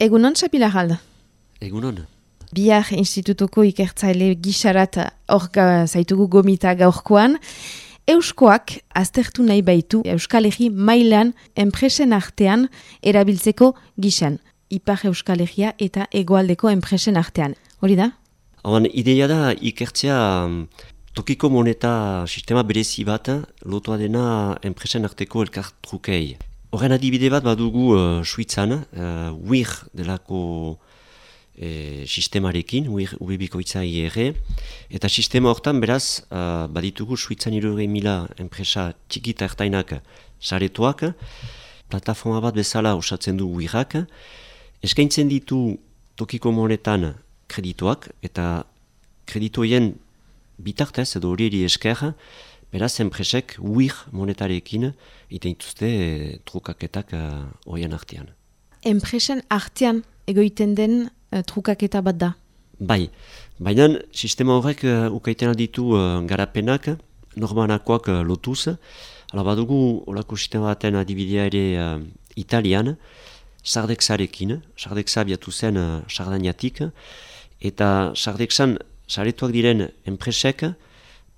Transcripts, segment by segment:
Egunon, Sapila Galda? Egunon. Biar institutuko ikertzaile gixarat hor zaitugu gomita gaurkoan. Euskoak aztertu nahi baitu Euskal Egi mailan enpresen artean erabiltzeko gixan. Ipar Euskal Egia eta egoaldeko enpresen artean. Hori da? Haban, ideia da ikertzea mm, tokiko moneta sistema berezi bat lotua dena enpresen arteko elkartrukei. Horren adibide bat badugu uh, Suitzan, uh, WIR delako e, sistemarekin, WIR ubebikoitza IR, eta sistema hortan beraz uh, baditugu Suitzan irurei mila enpresa txikita ertainak saretuak, plataforma bat bezala osatzen du WIRak, eskaintzen ditu tokiko monetan kredituak, eta kreditoien bitartez edo hori esker, Beraz, enpresek uir monetarekin iten dituzte e, trukaketak uh, artean. Enpresen artean egoiten den uh, trukaketa bat da? Bai, baina sistema horrek uh, ukaiten ditu uh, garapenak, normanakoak uh, lotuz. Hala badugu, olako sistema baten adibidea ere uh, italian, sardexarekin, sardexa biatu zen uh, sardainatik, eta sardexan saretuak diren enpresek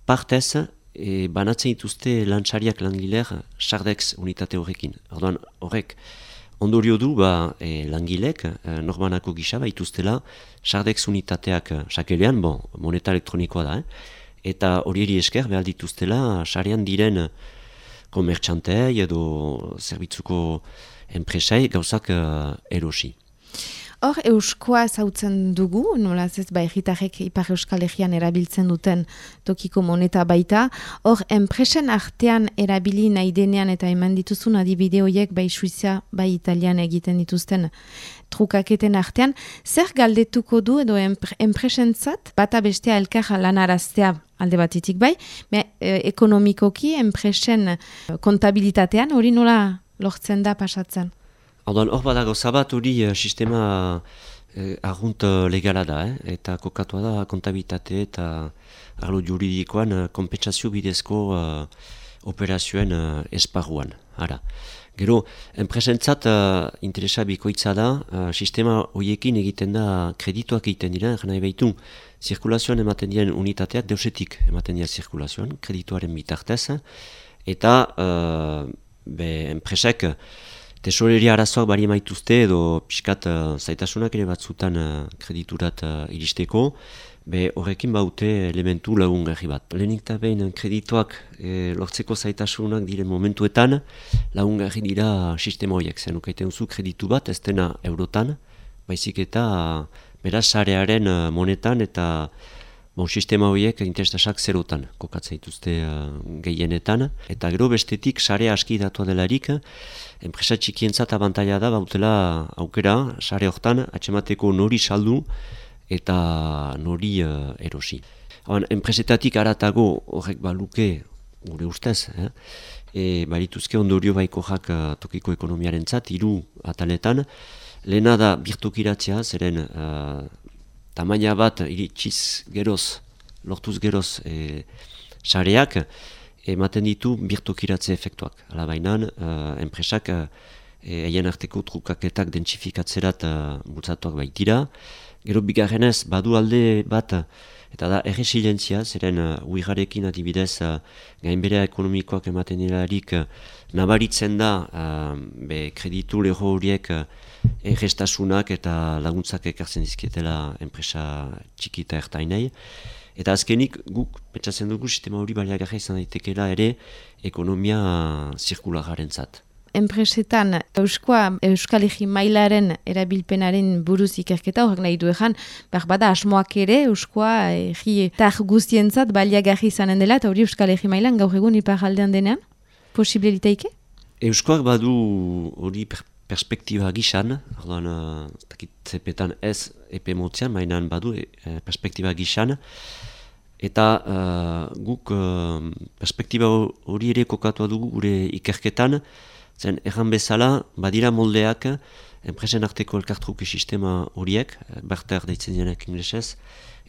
partez e, banatzen dituzte lantsariak langileak sardex unitate horrekin. Orduan horrek ondorio du ba, e, langilek e, normanako gisa baituztela sardex unitateak sakelean, bon, moneta elektronikoa da, eh? eta hori esker behar dituztela sarean diren komertxantei edo zerbitzuko enpresai gauzak uh, erosi. Hor, euskoa zautzen dugu, nola ez bai egitarek ipar euskal egian erabiltzen duten tokiko moneta baita. Hor, enpresen artean erabili nahi denean eta eman dituzun adibideoiek bai suizia, bai italian egiten dituzten trukaketen artean. Zer galdetuko du edo enpresen zat, bata bestea elkar lan araztea alde batitik bai, me, e, ekonomikoki enpresen kontabilitatean hori nola lortzen da pasatzen? Orduan, hor badago zabat hori uh, sistema uh, argunt uh, legala da, eh? eta kokatua da kontabitate eta arlo juridikoan uh, kompetsazio bidezko uh, operazioen uh, esparruan. Ara. Gero, enpresentzat uh, interesa bikoitza da, uh, sistema horiekin egiten da kredituak egiten dira, jena ebeitu, zirkulazioan ematen diren unitateak, deusetik ematen dira zirkulazioan, kredituaren bitartez, eta uh, be, enpresek, Tesoreria arazoak bari maituzte edo pixkat uh, zaitasunak ere batzutan uh, krediturat uh, iristeko, be horrekin baute elementu lagungarri bat. Lehenik eta behin kredituak e, lortzeko zaitasunak diren momentuetan lagungarri dira sistema horiek. Zen ukaiten duzu kreditu bat ez dena eurotan, baizik eta beraz sarearen monetan eta Bon, sistema horiek interestasak zerotan kokatzen dituzte uh, gehienetan. Eta gero bestetik sare aski datua delarik, enpresa txikientzat abantaila da bautela aukera, sare hortan, atxemateko nori saldu eta nori uh, erosi. Haban, enpresetatik aratago horrek baluke, gure ustez, eh? e, barituzke ondorio baiko jak uh, tokiko ekonomiaren zat, iru ataletan, lehena da birtukiratzea, zeren tamaina bat iritsiz geroz, lortuz geroz e, sareak, ematen ditu birtokiratze efektuak. Hala bainan, uh, enpresak haien uh, arteko trukaketak dentsifikatzerat uh, bultzatuak baitira. Gero bigarrenez, badu alde bat, eta da erresilientzia, zeren uh, uigarekin adibidez uh, gainberea ekonomikoak ematen dirarik uh, nabaritzen da uh, be, kreditu leho horiek uh, errestasunak eta laguntzak ekartzen dizkietela enpresa txiki eta ertainei. Eta azkenik guk, petxatzen dugu, sistema hori baliagarra izan daitekela ere ekonomia zirkulararen zat. Enpresetan Euskoa, Euskal Egi mailaren erabilpenaren buruz ikerketa horrek nahi du ezan, behar bada asmoak ere Euskoa Egi eta guztientzat baliagarri izanen dela, eta hori Euskal Egi mailan gaur egun ipar aldean denean? Posible Euskoak badu hori perspektiba gisan, orduan, uh, zepetan ez epe motzean, mainan badu e, perspektiba gisan, eta uh, guk uh, perspektiba hori ere kokatu dugu gure ikerketan, zen erran bezala, badira moldeak, enpresen arteko elkartruke sistema horiek, berter deitzen denak inglesez,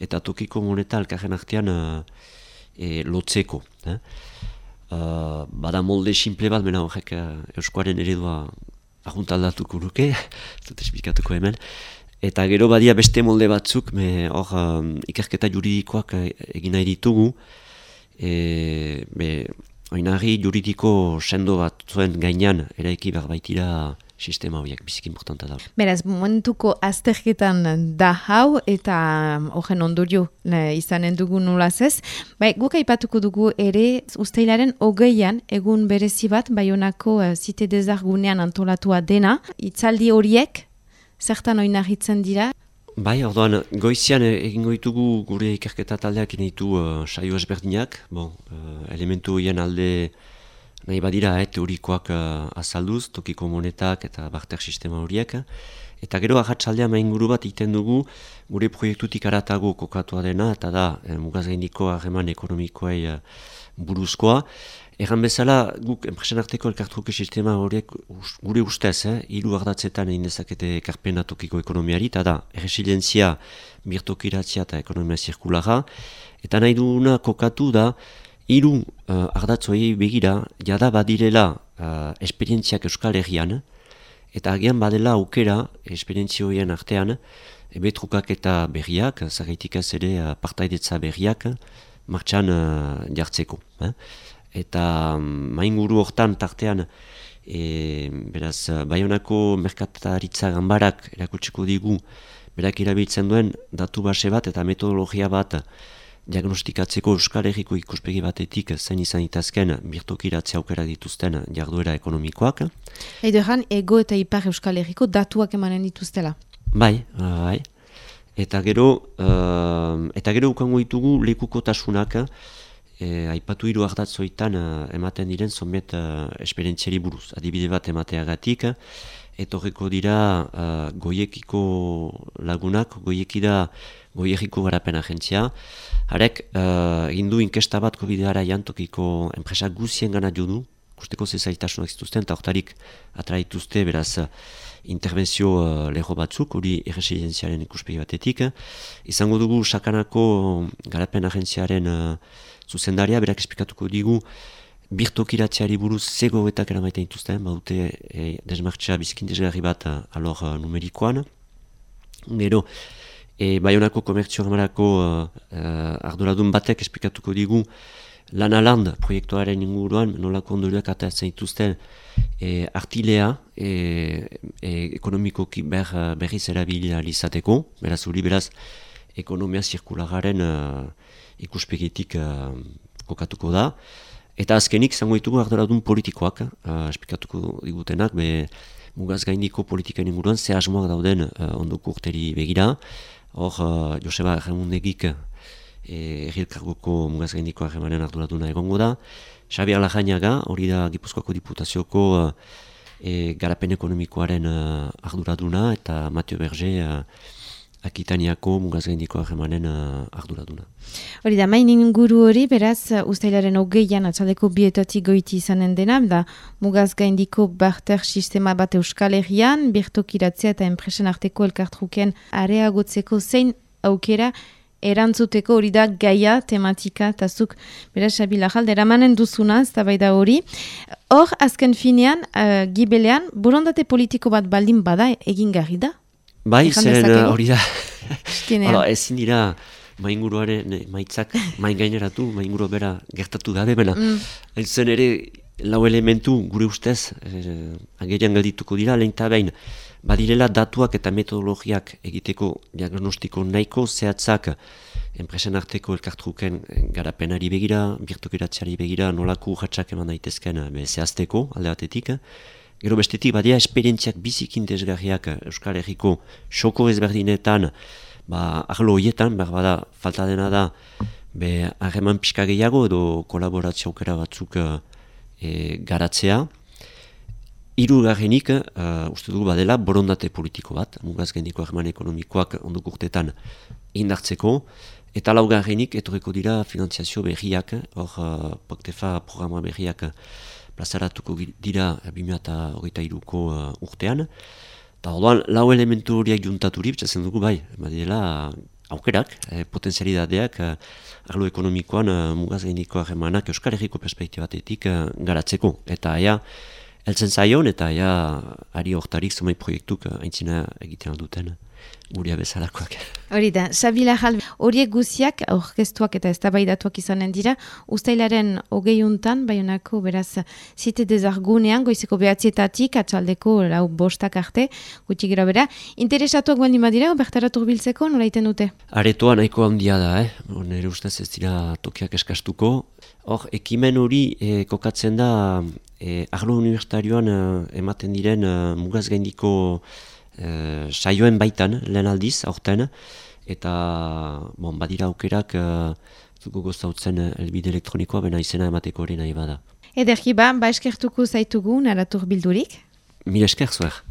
eta tokiko moneta elkarren artean e, lotzeko. Eh? Uh, bada molde simple bat, mena horrek uh, euskoaren eredua ahuntaldatuko nuke, zut esplikatuko hemen. Eta gero badia beste molde batzuk, hor um, ikerketa juridikoak egin nahi ditugu, e, be, oinari juridiko sendo bat zuen gainean eraiki behar baitira sistema horiek, bizik importanta da. Beraz, momentuko azterketan da hau eta um, horren ondorio izanen dugu nolaz ez. Bai, guk aipatuko dugu ere usteilaren hogeian egun berezi bat baionako zite dezargunean antolatua dena. Itzaldi horiek, zertan oinarritzen dira? Bai, orduan, goizian egingo ditugu gure ikerketa taldeak ditu uh, saio esberdinak. Bon, uh, elementu horien alde nahi badira, eh, teorikoak uh, azalduz, tokiko monetak eta barter sistema horiek. Eta gero ahatsaldean main guru bat iten dugu gure proiektutik aratago kokatua dena, eta da, eh, mugaz gaindiko harreman ekonomikoei uh, buruzkoa. Egan bezala, guk enpresen arteko elkartruke sistema horiek gure ustez, eh, hiru ardatzetan egin dezakete ekarpena tokiko ekonomiari, eta da, resilientzia, birtokiratzia eta ekonomia zirkulara, eta nahi duguna kokatu da, hiru uh, ardatzoi begira, jada badirela uh, esperientziak euskal herrian, eta agian badela aukera esperientzioien artean, ebetrukak eta berriak, zagaitik ere uh, partaidetza berriak, martxan uh, jartzeko. Eh? Eta um, mainguru hortan tartean, e, beraz, Bayonako merkataritza gambarak erakutsiko digu, berak erabiltzen duen datu base bat eta metodologia bat diagnostikatzeko Euskal Herriko ikuspegi batetik zen izan itazken birtokiratzea aukera dituzten jarduera ekonomikoak. Edo ego eta ipar Euskal Herriko datuak emanen dituztela? Bai, bai. Eta gero, uh, eta gero ukango ditugu lekuko tasunak, e, aipatu hiru ardatzoitan uh, ematen diren zomet uh, esperientziari buruz. Adibide bat emateagatik, etorriko dira uh, goiekiko lagunak, goiekida goiekiko garapen agentzia, Harek, uh, egin du inkesta bat COVID-ara jantokiko enpresa guzien gana jo du, kusteko zezaitasunak zituzten, eta oktarik atraituzte beraz intervenzio uh, leho batzuk, hori erresidenziaren ikuspegi batetik. Izango dugu sakanako garapen agentziaren uh, zuzendaria, berak esplikatuko digu, birtokiratzeari buruz zego eta eramaiten dituzten, baute e, desmartxea bizkin desgarri bat alor uh, numerikoan. Gero, E, Baionako komertzio hamarako uh, uh, arduradun batek esplikatuko digu Lana Land proiektuaren inguruan nolako ondorioak atatzen dituzten e, artilea e, e, ekonomikoki ber, berriz erabilia izateko, beraz uri beraz ekonomia zirkulagaren uh, ikuspegitik uh, kokatuko da. Eta azkenik zango ditugu arduradun politikoak, uh, esplikatuko digutenak, be, mugaz gaindiko politikaen inguruan, ze asmoak dauden uh, ondoko urteri begira, Hor, uh, Joseba Remundegik e, errilkargoko mugaz gaindiko arremanen arduraduna egongo da. Xabi Alajainaga, hori da Gipuzkoako Diputazioko e, garapen ekonomikoaren arduraduna eta Mateo Berge uh, Akitaniako mugaz gaindiko arduraduna. Hori da, main inguru hori, beraz, ustailaren hogeian atzaldeko bietatik goiti izanen dena, da mugaz gaindiko barter sistema bat euskal herrian, birtokiratzea eta enpresen arteko elkartruken areagotzeko zein aukera erantzuteko hori da gaia tematika, eta zuk, beraz, Xabila Jalde, eramanen duzuna, ez da bai da hori. Hor, azken finean, uh, gibelean, borondate politiko bat baldin bada egin garri da? Bai, zeren hori da. Hala, ezin dira mainguruaren maitzak main gaineratu, mainguru bera gertatu da bena. Mm. Zen ere, lau elementu gure ustez, eh, agerian galdituko dira, lehen behin, badirela datuak eta metodologiak egiteko diagnostiko nahiko zehatzak enpresen arteko elkartruken garapenari begira, birtokiratzeari begira, nolako urratxak eman daitezken be, zehazteko alde batetik. Gero bestetik, badia esperientziak bizikin desgarriak Euskal Herriko xoko ezberdinetan, ba, arlo horietan, behar bada, falta dena da, be, harreman pixka gehiago edo kolaborazio aukera batzuk e, garatzea. Iru garrenik, uh, uste dugu badela, borondate politiko bat, mugaz gendiko harreman ekonomikoak onduk urtetan indartzeko, eta lau garrenik, etorriko dira finanziazio berriak, hor, uh, Poktefa programa berriak, plazaratuko dira 2008ko uh, urtean. Eta orduan, lau elementu horiak juntaturi, bitzatzen dugu bai, badela aukerak, eh, potenzialidadeak eh, arlo ekonomikoan eh, mugaz gaindiko harremanak Euskal Herriko perspektibatetik eh, garatzeko. Eta ea, Eltzen zaion eta ja, ari hortarik zumai proiektuk haintzina egiten duten guria bezalakoak. Hori da, Sabila Jal, horiek guziak, aurkeztuak eta eztabaidatuak izanen dira, ustailaren hogeiuntan, baionako beraz, zite dezargunean, goizeko behatzietatik, atxaldeko lau bostak arte, gutxi gero bera, interesatuak guan dima dira, bertaratu biltzeko, nola iten dute? Aretoa nahiko handia da, eh? nire ustez ez dira tokiak eskastuko. Hor, ekimen hori eh, kokatzen da, eh, arlo universitarioan eh, ematen diren eh, mugaz gaindiko e, saioen baitan, lehen aldiz, aurten, eta bon, badira aukerak e, zuko gozautzen elbide elektronikoa, bena izena emateko hori nahi bada. Ederki ba, ba eskertuko zaitugu naratur bildurik? Mil esker zuer.